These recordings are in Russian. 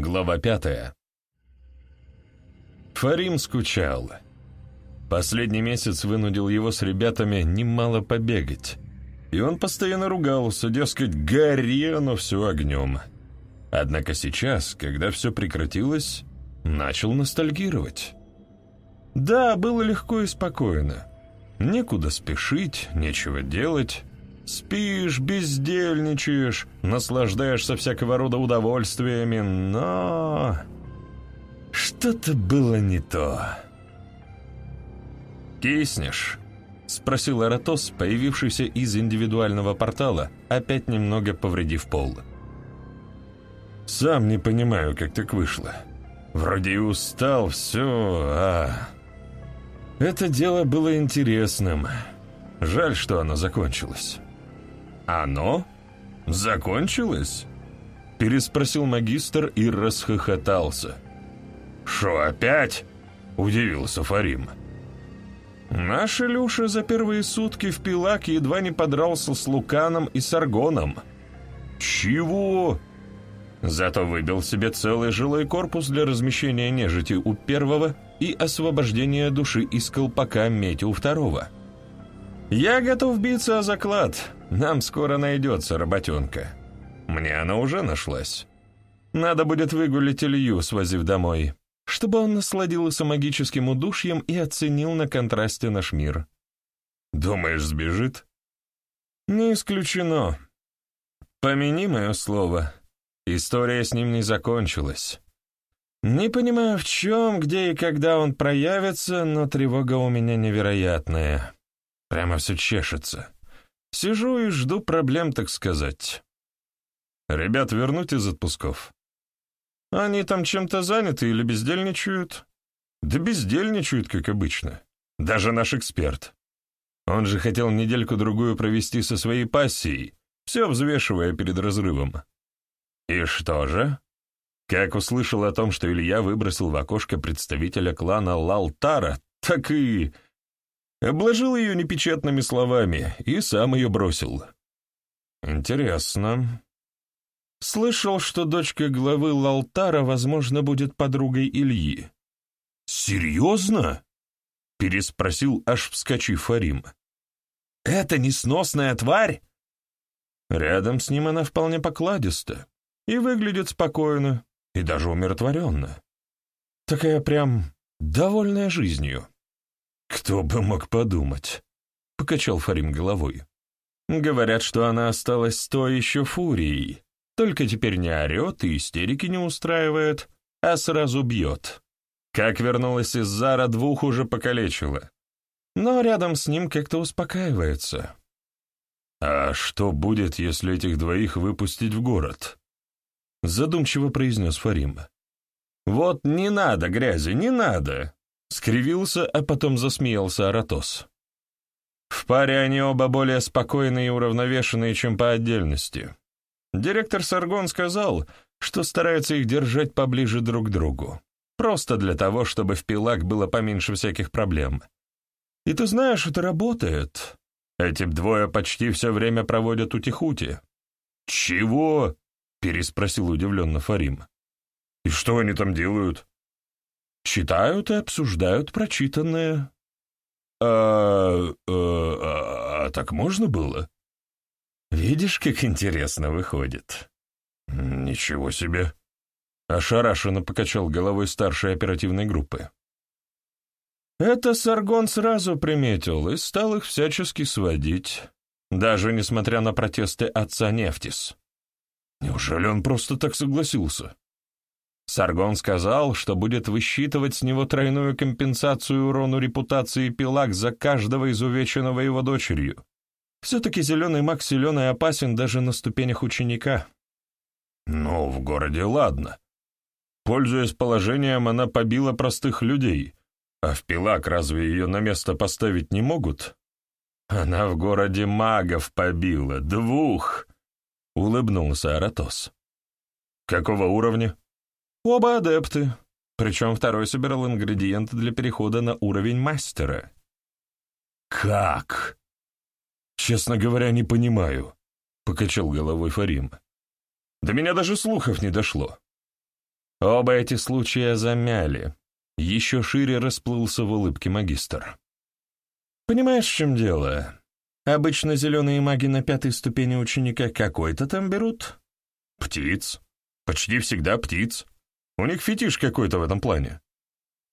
Глава пятая. Фарим скучал. Последний месяц вынудил его с ребятами немало побегать. И он постоянно ругался, дескать, гори оно все огнем. Однако сейчас, когда все прекратилось, начал ностальгировать. Да, было легко и спокойно. Некуда спешить, нечего делать. Спишь, бездельничаешь, наслаждаешься всякого рода удовольствиями, но... Что-то было не то. «Киснешь?» — спросил Аратос, появившийся из индивидуального портала, опять немного повредив пол. «Сам не понимаю, как так вышло. Вроде и устал, все, а...» Это дело было интересным. Жаль, что оно закончилось. «Оно? Закончилось?» Переспросил магистр и расхохотался. «Шо, опять?» — удивился Фарим. «Наш Илюша за первые сутки в Пилак едва не подрался с Луканом и Саргоном». «Чего?» Зато выбил себе целый жилой корпус для размещения нежити у первого и освобождения души из колпака меди у второго. «Я готов биться о заклад. Нам скоро найдется работенка. Мне она уже нашлась. Надо будет выгулить Илью, свозив домой, чтобы он насладился магическим удушьем и оценил на контрасте наш мир. Думаешь, сбежит? Не исключено. Помяни мое слово. История с ним не закончилась. Не понимаю, в чем, где и когда он проявится, но тревога у меня невероятная. Прямо все чешется. Сижу и жду проблем, так сказать. Ребят вернуть из отпусков. Они там чем-то заняты или бездельничают? Да бездельничают, как обычно. Даже наш эксперт. Он же хотел недельку-другую провести со своей пассией, все взвешивая перед разрывом. И что же? Как услышал о том, что Илья выбросил в окошко представителя клана Лалтара, так и Обложил ее непечатными словами и сам ее бросил. Интересно. Слышал, что дочка главы Лалтара, возможно, будет подругой Ильи. Серьезно? Переспросил, аж вскочив Фарим. Это несносная тварь? Рядом с ним она вполне покладиста и выглядит спокойно, и даже умиротворенно. Такая прям довольная жизнью. «Кто бы мог подумать?» — покачал Фарим головой. «Говорят, что она осталась той еще фурией, только теперь не орет и истерики не устраивает, а сразу бьет. Как вернулась из Зара, двух уже покалечила. Но рядом с ним как-то успокаивается». «А что будет, если этих двоих выпустить в город?» Задумчиво произнес Фарим. «Вот не надо грязи, не надо!» Скривился, а потом засмеялся Аратос. В паре они оба более спокойные и уравновешенные, чем по отдельности. Директор Саргон сказал, что старается их держать поближе друг к другу. Просто для того, чтобы в пилак было поменьше всяких проблем. И ты знаешь, это работает. Эти двое почти все время проводят у Тихути. «Чего?» — переспросил удивленно Фарим. «И что они там делают?» Читают и обсуждают прочитанное. А, а, а, а так можно было? Видишь, как интересно выходит. Ничего себе. Ошарашенно покачал головой старшей оперативной группы. Это Саргон сразу приметил и стал их всячески сводить, даже несмотря на протесты отца Нефтис. Неужели он просто так согласился? Саргон сказал, что будет высчитывать с него тройную компенсацию урону репутации Пилак за каждого изувеченного его дочерью. Все-таки зеленый маг силен и опасен даже на ступенях ученика. Ну, в городе ладно. Пользуясь положением, она побила простых людей. А в Пилак разве ее на место поставить не могут? Она в городе магов побила, двух, — улыбнулся Аратос. Какого уровня? Оба адепты, причем второй собирал ингредиенты для перехода на уровень мастера. «Как?» «Честно говоря, не понимаю», — покачал головой Фарим. «До меня даже слухов не дошло». Оба эти случая замяли. Еще шире расплылся в улыбке магистр. «Понимаешь, в чем дело? Обычно зеленые маги на пятой ступени ученика какой-то там берут?» «Птиц. Почти всегда птиц. У них фетиш какой-то в этом плане».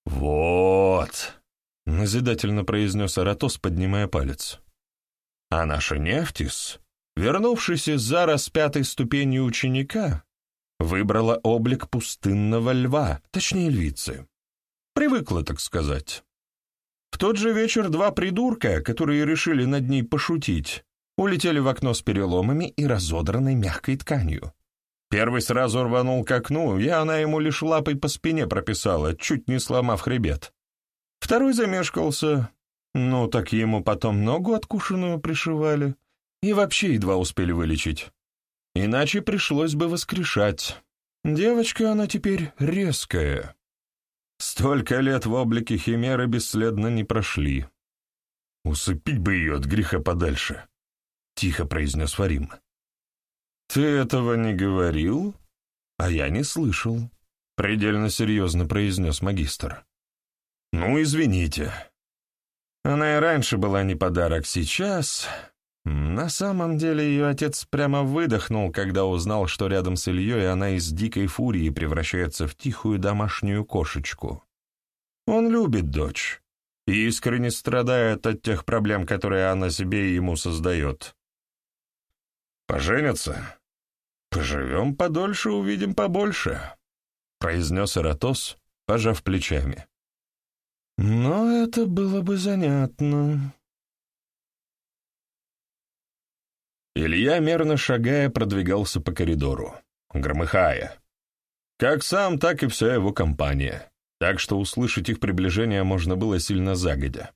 «Вот», — назидательно произнес Аратос, поднимая палец. «А наша Нефтис, вернувшись из-за распятой ступени ученика, выбрала облик пустынного льва, точнее львицы. Привыкла, так сказать. В тот же вечер два придурка, которые решили над ней пошутить, улетели в окно с переломами и разодранной мягкой тканью. Первый сразу рванул к окну, и она ему лишь лапой по спине прописала, чуть не сломав хребет. Второй замешкался. Ну, так ему потом ногу откушенную пришивали. И вообще едва успели вылечить. Иначе пришлось бы воскрешать. Девочка она теперь резкая. Столько лет в облике химеры бесследно не прошли. «Усыпить бы ее от греха подальше», — тихо произнес Фарим. «Ты этого не говорил, а я не слышал», — предельно серьезно произнес магистр. «Ну, извините. Она и раньше была не подарок, сейчас...» На самом деле ее отец прямо выдохнул, когда узнал, что рядом с Ильей она из дикой фурии превращается в тихую домашнюю кошечку. Он любит дочь и искренне страдает от тех проблем, которые она себе и ему создает. «Поженятся? Поживем подольше, увидим побольше», — произнес Эратос, пожав плечами. «Но это было бы занятно», Илья, мерно шагая, продвигался по коридору, громыхая. Как сам, так и вся его компания, так что услышать их приближение можно было сильно загодя.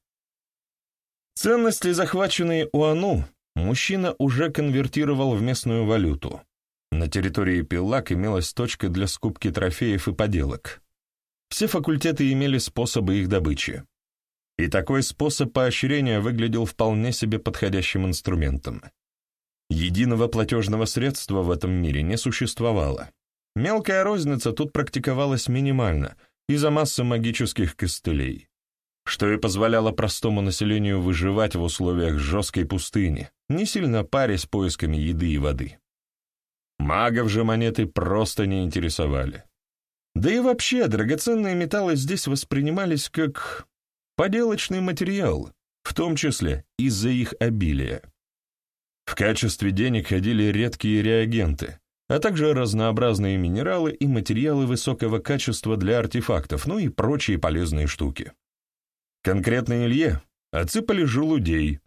Ценности, захваченные у Ану, мужчина уже конвертировал в местную валюту. На территории Пиллак имелась точка для скупки трофеев и поделок. Все факультеты имели способы их добычи. И такой способ поощрения выглядел вполне себе подходящим инструментом. Единого платежного средства в этом мире не существовало. Мелкая розница тут практиковалась минимально из-за массы магических костылей, что и позволяло простому населению выживать в условиях жесткой пустыни, не сильно парясь поисками еды и воды. Магов же монеты просто не интересовали. Да и вообще драгоценные металлы здесь воспринимались как поделочный материал, в том числе из-за их обилия. В качестве денег ходили редкие реагенты, а также разнообразные минералы и материалы высокого качества для артефактов, ну и прочие полезные штуки. Конкретно Илье отсыпали желудей.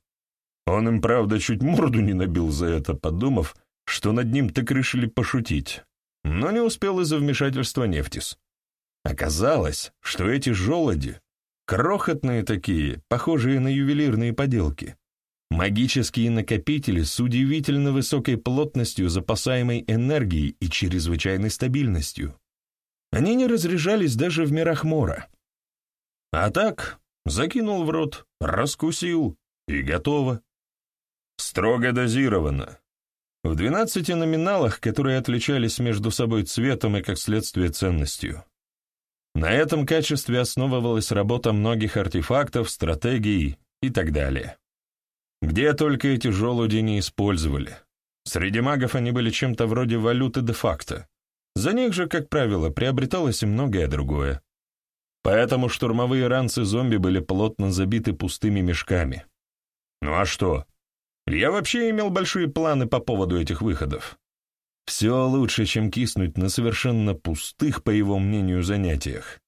Он им, правда, чуть морду не набил за это, подумав, что над ним так решили пошутить, но не успел из-за вмешательства Нефтис. Оказалось, что эти желуди — крохотные такие, похожие на ювелирные поделки — Магические накопители с удивительно высокой плотностью запасаемой энергии и чрезвычайной стабильностью. Они не разряжались даже в мирах Мора. А так, закинул в рот, раскусил, и готово. Строго дозировано. В 12 номиналах, которые отличались между собой цветом и, как следствие, ценностью. На этом качестве основывалась работа многих артефактов, стратегий и так далее. Где только эти желуди не использовали. Среди магов они были чем-то вроде валюты де-факто. За них же, как правило, приобреталось и многое другое. Поэтому штурмовые ранцы зомби были плотно забиты пустыми мешками. Ну а что? Я вообще имел большие планы по поводу этих выходов. Все лучше, чем киснуть на совершенно пустых, по его мнению, занятиях.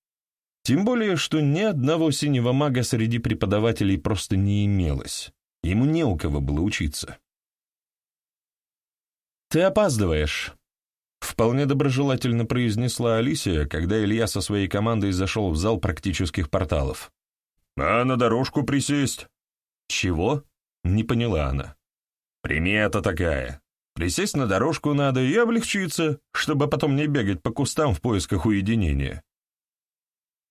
Тем более, что ни одного синего мага среди преподавателей просто не имелось. Ему не у кого было учиться. «Ты опаздываешь», — вполне доброжелательно произнесла Алисия, когда Илья со своей командой зашел в зал практических порталов. «А на дорожку присесть?» «Чего?» — не поняла она. «Примета такая. Присесть на дорожку надо и облегчиться, чтобы потом не бегать по кустам в поисках уединения».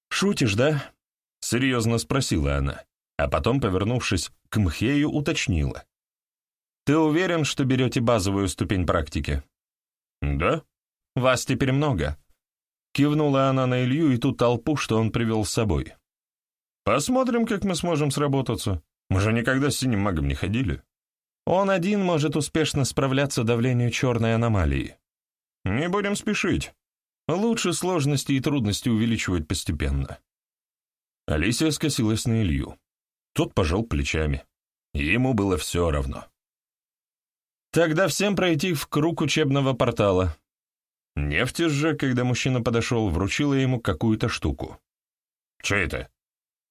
«Шутишь, да?» — серьезно спросила она а потом, повернувшись к Мхею, уточнила. «Ты уверен, что берете базовую ступень практики?» «Да». «Вас теперь много. Кивнула она на Илью и ту толпу, что он привел с собой. «Посмотрим, как мы сможем сработаться. Мы же никогда с синим магом не ходили. Он один может успешно справляться давлению черной аномалии. Не будем спешить. Лучше сложности и трудности увеличивать постепенно». Алисия скосилась на Илью. Тот пожал плечами. Ему было все равно. «Тогда всем пройти в круг учебного портала», Нефть же, когда мужчина подошел, вручила ему какую-то штуку. «Что это?»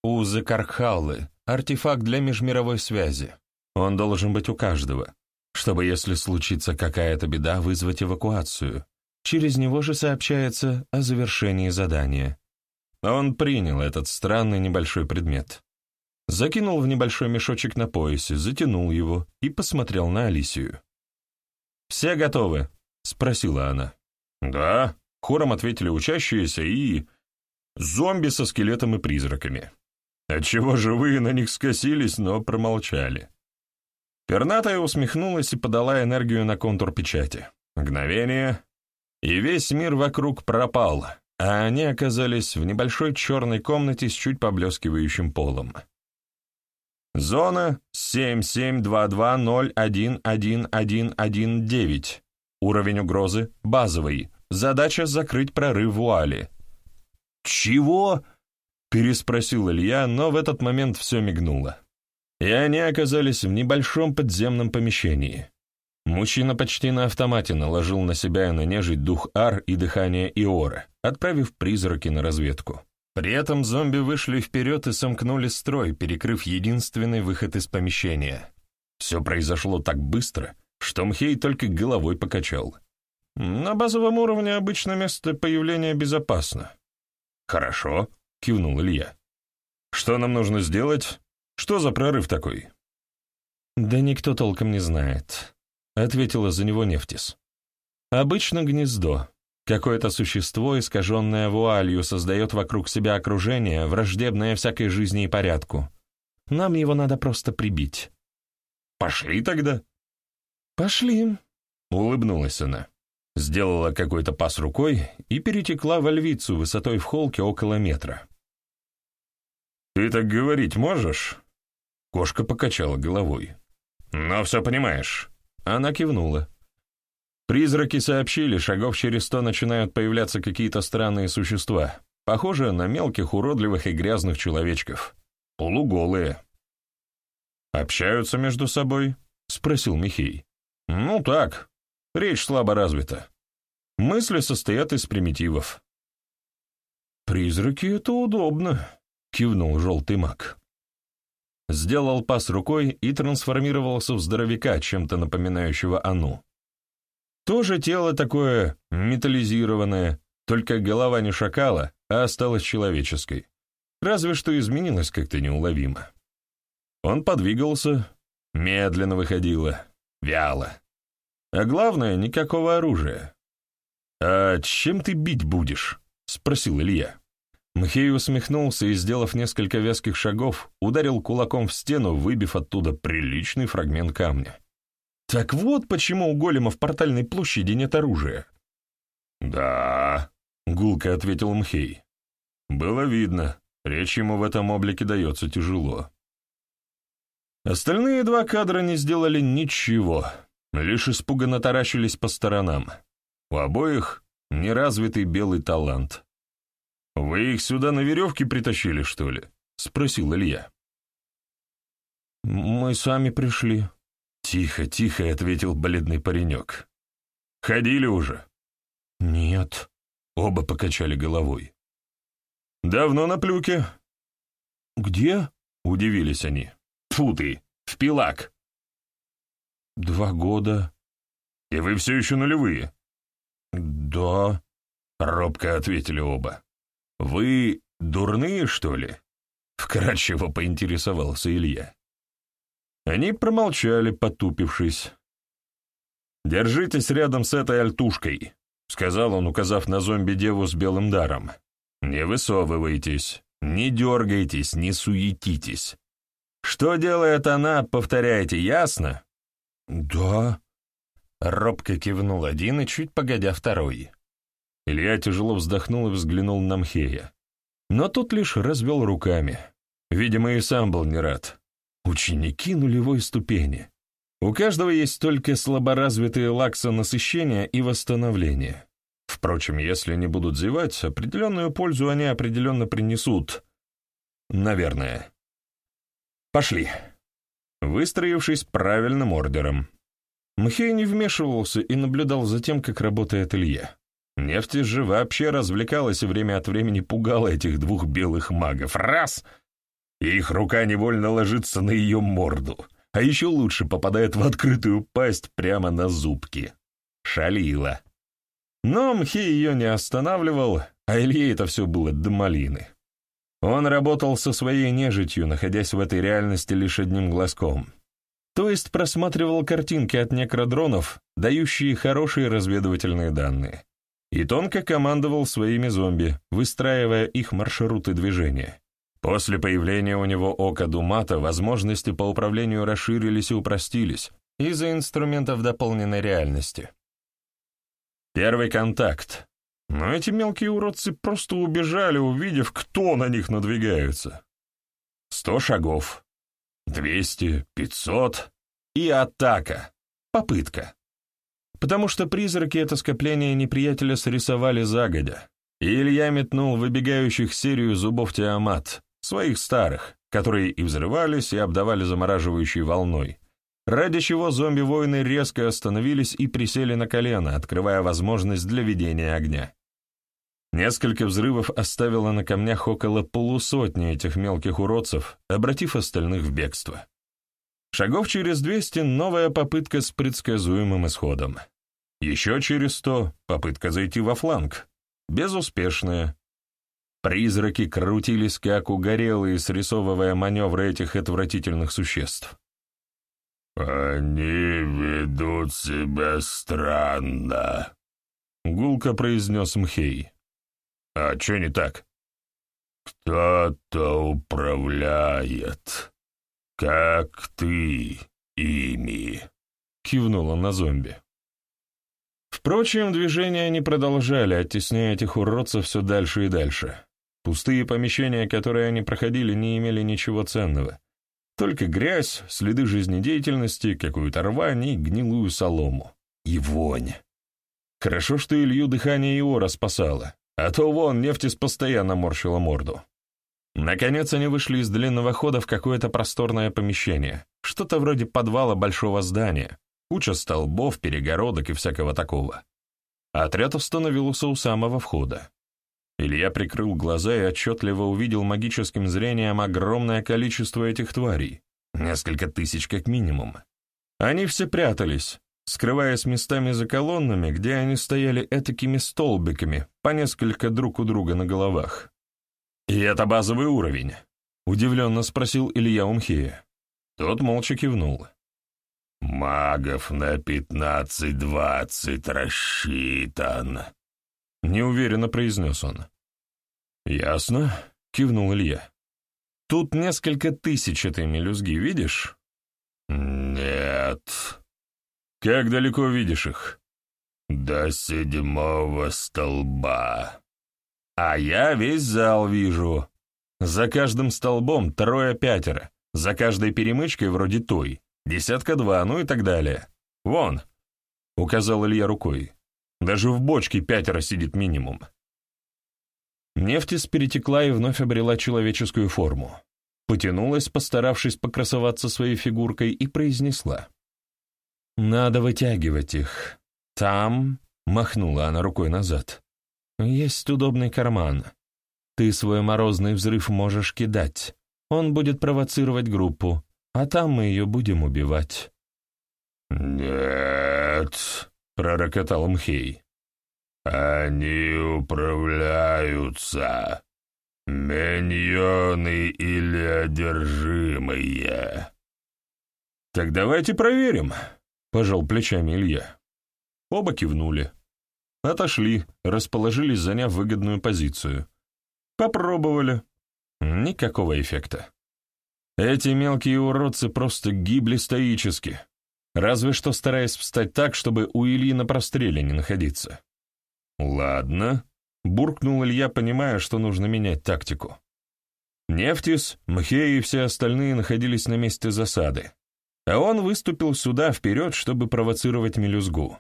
«Узы Кархаллы, артефакт для межмировой связи. Он должен быть у каждого, чтобы, если случится какая-то беда, вызвать эвакуацию. Через него же сообщается о завершении задания». Он принял этот странный небольшой предмет. Закинул в небольшой мешочек на поясе, затянул его и посмотрел на Алисию. «Все готовы?» — спросила она. «Да», — хором ответили учащиеся и... «Зомби со скелетом и призраками». Отчего живые на них скосились, но промолчали. Пернатая усмехнулась и подала энергию на контур печати. Мгновение, и весь мир вокруг пропал, а они оказались в небольшой черной комнате с чуть поблескивающим полом. Зона 7722011119. Уровень угрозы базовый. Задача закрыть прорыв вуали. «Чего?» — переспросил Илья, но в этот момент все мигнуло. И они оказались в небольшом подземном помещении. Мужчина почти на автомате наложил на себя и на нежить дух Ар и дыхание Иора, отправив призраки на разведку. При этом зомби вышли вперед и сомкнули строй, перекрыв единственный выход из помещения. Все произошло так быстро, что Мхей только головой покачал. «На базовом уровне обычно место появления безопасно». «Хорошо», — кивнул Илья. «Что нам нужно сделать? Что за прорыв такой?» «Да никто толком не знает», — ответила за него Нефтис. «Обычно гнездо. Какое-то существо, искаженное вуалью, создает вокруг себя окружение, враждебное всякой жизни и порядку. Нам его надо просто прибить». «Пошли тогда», «Пошли», — улыбнулась она. Сделала какой-то пас рукой и перетекла во львицу высотой в холке около метра. «Ты так говорить можешь?» Кошка покачала головой. «Но все понимаешь». Она кивнула. Призраки сообщили, шагов через сто начинают появляться какие-то странные существа, похожие на мелких, уродливых и грязных человечков. Полуголые. «Общаются между собой?» — спросил Михей. Ну так, речь слабо развита. Мысли состоят из примитивов. «Призраки — это удобно», — кивнул желтый маг. Сделал пас рукой и трансформировался в здоровяка, чем-то напоминающего Ану. Тоже тело такое металлизированное, только голова не шакала, а осталась человеческой. Разве что изменилась как-то неуловимо. Он подвигался, медленно выходило, вяло. А главное, никакого оружия. «А чем ты бить будешь?» — спросил Илья. Мхей усмехнулся и, сделав несколько веских шагов, ударил кулаком в стену, выбив оттуда приличный фрагмент камня. «Так вот почему у голема в портальной площади нет оружия». «Да», — гулко ответил Мхей. «Было видно, речь ему в этом облике дается тяжело». Остальные два кадра не сделали ничего, лишь испуганно таращились по сторонам. У обоих неразвитый белый талант. «Вы их сюда на веревке притащили, что ли?» — спросил Илья. «Мы сами пришли». «Тихо, тихо», — ответил бледный паренек. «Ходили уже?» «Нет», — оба покачали головой. «Давно на плюке?» «Где?» — удивились они. Фу ты, в пилак!» «Два года». «И вы все еще нулевые?» «Да», — робко ответили оба. «Вы дурные, что ли?» — вкратчиво поинтересовался Илья. Они промолчали, потупившись. «Держитесь рядом с этой альтушкой», — сказал он, указав на зомби-деву с белым даром. «Не высовывайтесь, не дергайтесь, не суетитесь. Что делает она, повторяйте, ясно? Да. Робко кивнул один и чуть погодя второй. Илья тяжело вздохнул и взглянул на Мхея. Но тот лишь развел руками. Видимо, и сам был не рад. Ученики нулевой ступени. У каждого есть только слаборазвитые лакса насыщения и восстановления. Впрочем, если не будут зевать, определенную пользу они определенно принесут. Наверное. Пошли. Выстроившись правильным ордером. Мхей не вмешивался и наблюдал за тем, как работает Илья. Нефть же вообще развлекалась и время от времени пугала этих двух белых магов. Раз! И их рука невольно ложится на ее морду, а еще лучше попадает в открытую пасть прямо на зубки. Шалила. Но Мхи ее не останавливал, а Илье это все было до малины. Он работал со своей нежитью, находясь в этой реальности лишь одним глазком. То есть просматривал картинки от некродронов, дающие хорошие разведывательные данные. И тонко командовал своими зомби, выстраивая их маршруты движения. После появления у него Ока Думата возможности по управлению расширились и упростились из-за инструментов дополненной реальности. Первый контакт. Но эти мелкие уродцы просто убежали, увидев, кто на них надвигается. Сто шагов. Двести, пятьсот. И атака. Попытка. Потому что призраки это скопление неприятеля срисовали загодя. И Илья метнул выбегающих серию зубов Тиамат, своих старых, которые и взрывались, и обдавали замораживающей волной ради чего зомби-воины резко остановились и присели на колено, открывая возможность для ведения огня. Несколько взрывов оставило на камнях около полусотни этих мелких уродцев, обратив остальных в бегство. Шагов через двести новая попытка с предсказуемым исходом. Еще через сто попытка зайти во фланг. Безуспешная. Призраки крутились как угорелые, срисовывая маневры этих отвратительных существ. «Они ведут себя странно», — гулко произнес Мхей. «А что не так?» «Кто-то управляет, как ты, ими», — кивнула на зомби. Впрочем, движения не продолжали, оттесняя этих уродцев все дальше и дальше. Пустые помещения, которые они проходили, не имели ничего ценного. Только грязь, следы жизнедеятельности, какую-то рвань и гнилую солому. И вонь. Хорошо, что Илью дыхание Иора спасало, а то вон нефтис постоянно морщила морду. Наконец они вышли из длинного хода в какое-то просторное помещение, что-то вроде подвала большого здания, куча столбов, перегородок и всякого такого. Отряд остановился у самого входа. Илья прикрыл глаза и отчетливо увидел магическим зрением огромное количество этих тварей, несколько тысяч как минимум. Они все прятались, скрываясь местами за колоннами, где они стояли этакими столбиками, по несколько друг у друга на головах. «И это базовый уровень?» — удивленно спросил Илья Умхея. Тот молча кивнул. «Магов на пятнадцать-двадцать рассчитан», — неуверенно произнес он. «Ясно», — кивнул Илья. «Тут несколько тысяч этой мелюзги, видишь?» «Нет». «Как далеко видишь их?» «До седьмого столба». «А я весь зал вижу. За каждым столбом трое-пятеро, за каждой перемычкой вроде той, десятка-два, ну и так далее. Вон», — указал Илья рукой. «Даже в бочке пятеро сидит минимум». Нефтис перетекла и вновь обрела человеческую форму. Потянулась, постаравшись покрасоваться своей фигуркой, и произнесла. «Надо вытягивать их. Там...» — махнула она рукой назад. «Есть удобный карман. Ты свой морозный взрыв можешь кидать. Он будет провоцировать группу, а там мы ее будем убивать». «Нет», — пророкотал Мхей. Они управляются. Миньоны или одержимые. Так давайте проверим, пожал плечами Илья. Оба кивнули. Отошли, расположились, заняв выгодную позицию. Попробовали. Никакого эффекта. Эти мелкие уродцы просто гибли стоически, разве что стараясь встать так, чтобы у Ильи на простреле не находиться. «Ладно», — буркнул Илья, понимая, что нужно менять тактику. Нефтис, Мхей и все остальные находились на месте засады, а он выступил сюда вперед, чтобы провоцировать мелюзгу.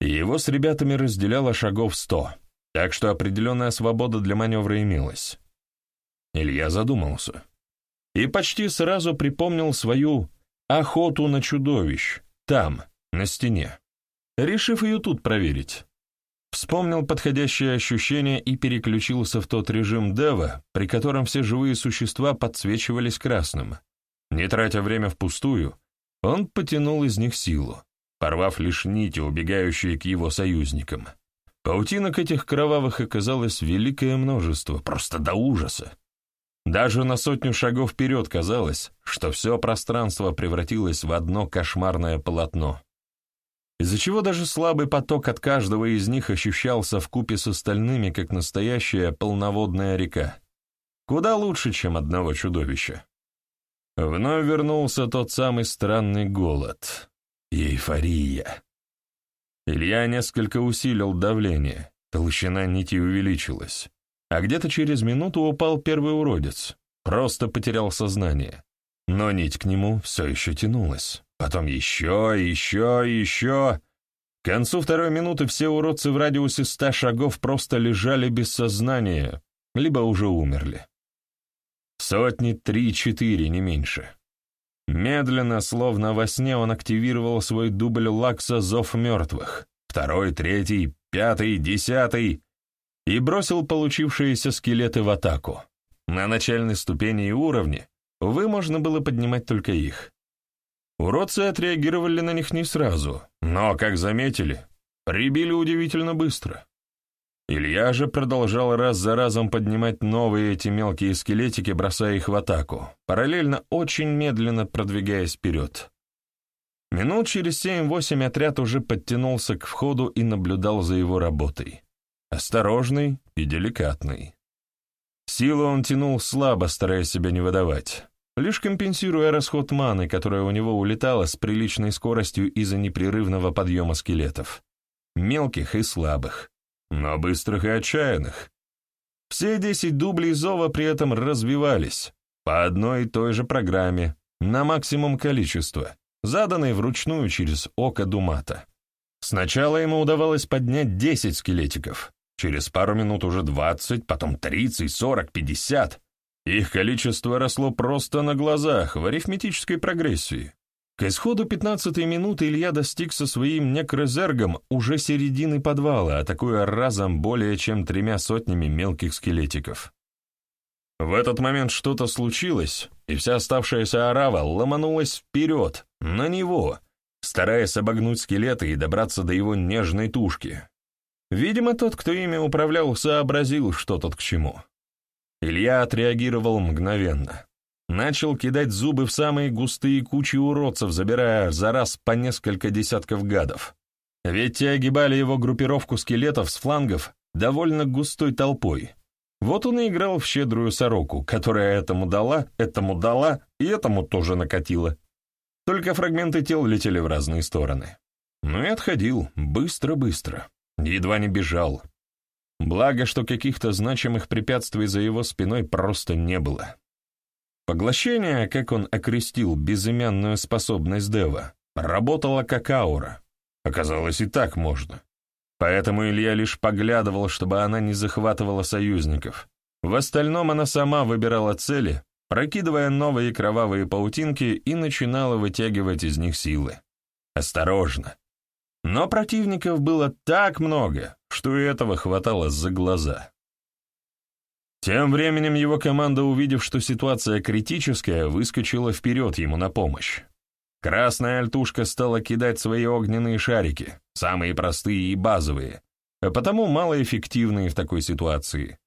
его с ребятами разделяло шагов сто, так что определенная свобода для маневра имелась. Илья задумался и почти сразу припомнил свою охоту на чудовищ, там, на стене, решив ее тут проверить. Вспомнил подходящее ощущение и переключился в тот режим Дева, при котором все живые существа подсвечивались красным. Не тратя время впустую, он потянул из них силу, порвав лишь нити, убегающие к его союзникам. Паутинок этих кровавых оказалось великое множество, просто до ужаса. Даже на сотню шагов вперед казалось, что все пространство превратилось в одно кошмарное полотно из-за чего даже слабый поток от каждого из них ощущался в купе с остальными, как настоящая полноводная река. Куда лучше, чем одного чудовища. Вновь вернулся тот самый странный голод. Эйфория. Илья несколько усилил давление, толщина нити увеличилась. А где-то через минуту упал первый уродец, просто потерял сознание. Но нить к нему все еще тянулась. Потом еще, еще, еще. К концу второй минуты все уродцы в радиусе ста шагов просто лежали без сознания, либо уже умерли. Сотни три-четыре, не меньше. Медленно, словно во сне, он активировал свой дубль Лакса «Зов мертвых», второй, третий, пятый, десятый, и бросил получившиеся скелеты в атаку. На начальной ступени и уровне, увы, можно было поднимать только их. Уродцы отреагировали на них не сразу, но, как заметили, прибили удивительно быстро. Илья же продолжал раз за разом поднимать новые эти мелкие скелетики, бросая их в атаку, параллельно очень медленно продвигаясь вперед. Минут через семь-восемь отряд уже подтянулся к входу и наблюдал за его работой. Осторожный и деликатный. Силу он тянул слабо, стараясь себя не выдавать лишь компенсируя расход маны, которая у него улетала с приличной скоростью из-за непрерывного подъема скелетов. Мелких и слабых, но быстрых и отчаянных. Все десять дублей Зова при этом развивались, по одной и той же программе, на максимум количества, заданной вручную через око Думата. Сначала ему удавалось поднять десять скелетиков, через пару минут уже двадцать, потом тридцать, сорок, пятьдесят. Их количество росло просто на глазах, в арифметической прогрессии. К исходу пятнадцатой минуты Илья достиг со своим некрозергом уже середины подвала, атакуя разом более чем тремя сотнями мелких скелетиков. В этот момент что-то случилось, и вся оставшаяся арава ломанулась вперед, на него, стараясь обогнуть скелеты и добраться до его нежной тушки. Видимо, тот, кто ими управлял, сообразил, что тут к чему. Илья отреагировал мгновенно. Начал кидать зубы в самые густые кучи уродцев, забирая за раз по несколько десятков гадов. Ведь те огибали его группировку скелетов с флангов довольно густой толпой. Вот он и играл в щедрую сороку, которая этому дала, этому дала и этому тоже накатила. Только фрагменты тел летели в разные стороны. Ну и отходил, быстро-быстро. Едва не бежал, Благо, что каких-то значимых препятствий за его спиной просто не было. Поглощение, как он окрестил безымянную способность Дева, работало как аура. Оказалось, и так можно. Поэтому Илья лишь поглядывал, чтобы она не захватывала союзников. В остальном она сама выбирала цели, прокидывая новые кровавые паутинки и начинала вытягивать из них силы. Осторожно, но противников было так много, что и этого хватало за глаза. Тем временем его команда, увидев, что ситуация критическая, выскочила вперед ему на помощь. Красная альтушка стала кидать свои огненные шарики, самые простые и базовые, а потому малоэффективные в такой ситуации.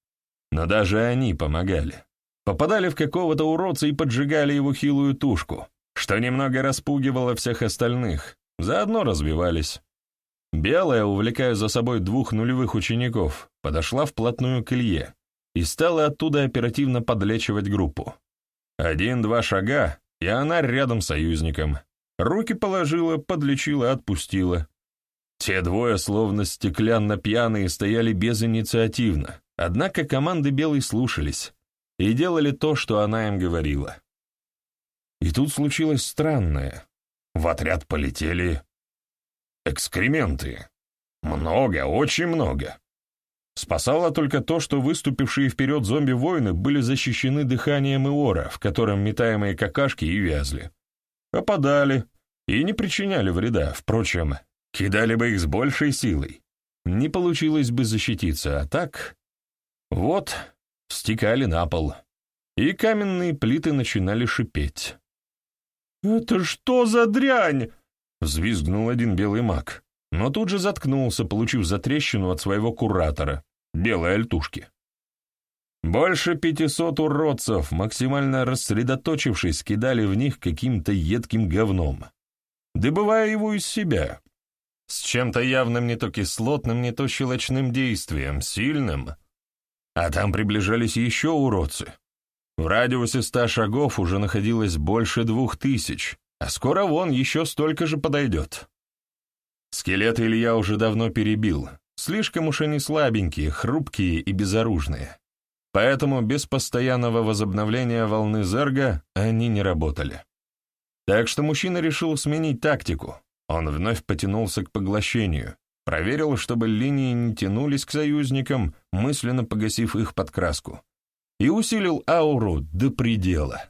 Но даже они помогали. Попадали в какого-то уродца и поджигали его хилую тушку, что немного распугивало всех остальных, Заодно развивались. Белая, увлекая за собой двух нулевых учеников, подошла вплотную к Илье и стала оттуда оперативно подлечивать группу. Один-два шага, и она рядом с союзником. Руки положила, подлечила, отпустила. Те двое, словно стеклянно пьяные, стояли безинициативно, однако команды Белой слушались и делали то, что она им говорила. И тут случилось странное. В отряд полетели экскременты. Много, очень много. Спасало только то, что выступившие вперед зомби-воины были защищены дыханием Иора, в котором метаемые какашки и вязли. Попадали и не причиняли вреда, впрочем, кидали бы их с большей силой. Не получилось бы защититься, а так... Вот, стекали на пол, и каменные плиты начинали шипеть. «Это что за дрянь?» — взвизгнул один белый маг но тут же заткнулся, получив затрещину от своего куратора, белой альтушки. Больше пятисот уродцев, максимально рассредоточившись, кидали в них каким-то едким говном, добывая его из себя, с чем-то явным не то кислотным, не то щелочным действием, сильным. А там приближались еще уродцы. В радиусе ста шагов уже находилось больше двух тысяч, а скоро вон еще столько же подойдет. Скелет Илья уже давно перебил. Слишком уж они слабенькие, хрупкие и безоружные. Поэтому без постоянного возобновления волны зерга они не работали. Так что мужчина решил сменить тактику. Он вновь потянулся к поглощению, проверил, чтобы линии не тянулись к союзникам, мысленно погасив их подкраску, и усилил ауру до предела.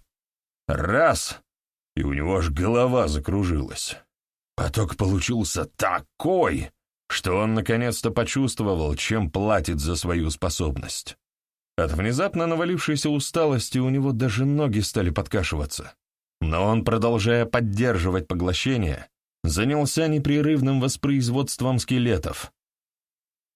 Раз — и у него аж голова закружилась. Поток получился такой, что он наконец-то почувствовал, чем платит за свою способность. От внезапно навалившейся усталости у него даже ноги стали подкашиваться. Но он, продолжая поддерживать поглощение, занялся непрерывным воспроизводством скелетов,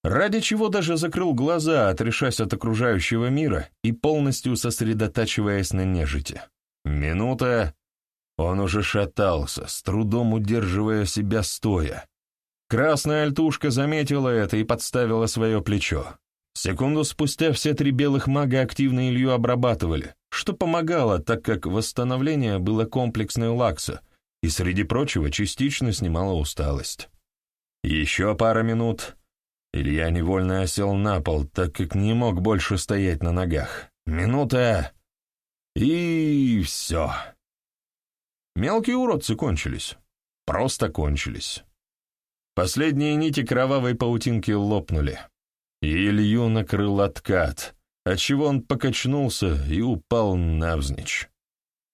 ради чего даже закрыл глаза, отрешаясь от окружающего мира и полностью сосредотачиваясь на нежити. Минута, он уже шатался, с трудом удерживая себя стоя. Красная альтушка заметила это и подставила свое плечо. Секунду спустя все три белых мага активно Илью обрабатывали, что помогало, так как восстановление было комплексной лакса и, среди прочего, частично снимало усталость. Еще пара минут. Илья невольно осел на пол, так как не мог больше стоять на ногах. Минута. И все. Мелкие уродцы кончились. Просто кончились. Последние нити кровавой паутинки лопнули. И Илью накрыл откат, отчего он покачнулся и упал навзничь.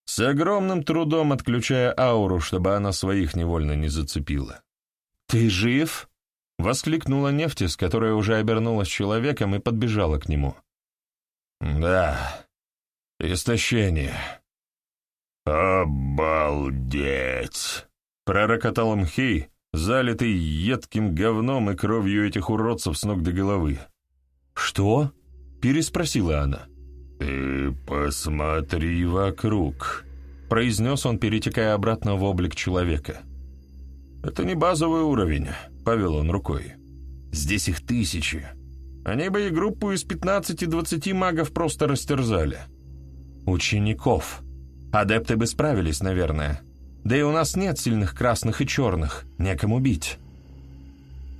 С огромным трудом отключая ауру, чтобы она своих невольно не зацепила. «Ты жив?» — воскликнула Нефтис, которая уже обернулась человеком и подбежала к нему. «Да, истощение», «Обалдеть!» — пророкотал Мхей, залитый едким говном и кровью этих уродцев с ног до головы. «Что?» — переспросила она. «Ты посмотри вокруг», — произнес он, перетекая обратно в облик человека. «Это не базовый уровень», — повел он рукой. «Здесь их тысячи. Они бы и группу из 15-20 магов просто растерзали. Учеников». Адепты бы справились, наверное. Да и у нас нет сильных красных и черных, некому бить».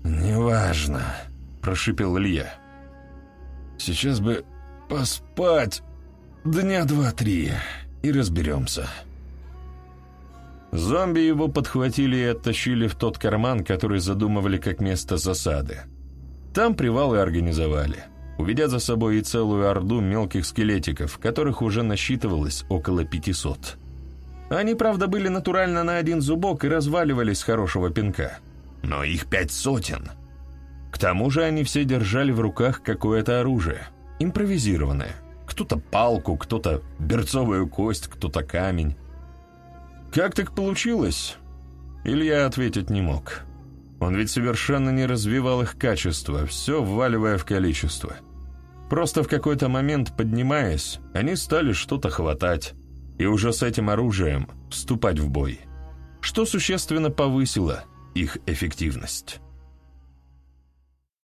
«Неважно», — прошипел Илья. «Сейчас бы поспать дня два-три и разберемся». Зомби его подхватили и оттащили в тот карман, который задумывали как место засады. Там привал и организовали уведя за собой и целую орду мелких скелетиков, которых уже насчитывалось около 500. Они, правда, были натурально на один зубок и разваливались с хорошего пинка. Но их пять сотен. К тому же они все держали в руках какое-то оружие, импровизированное. Кто-то палку, кто-то берцовую кость, кто-то камень. Как так получилось? Илья ответить не мог. Он ведь совершенно не развивал их качество, все вваливая в количество. Просто в какой-то момент, поднимаясь, они стали что-то хватать, и уже с этим оружием вступать в бой, что существенно повысило их эффективность.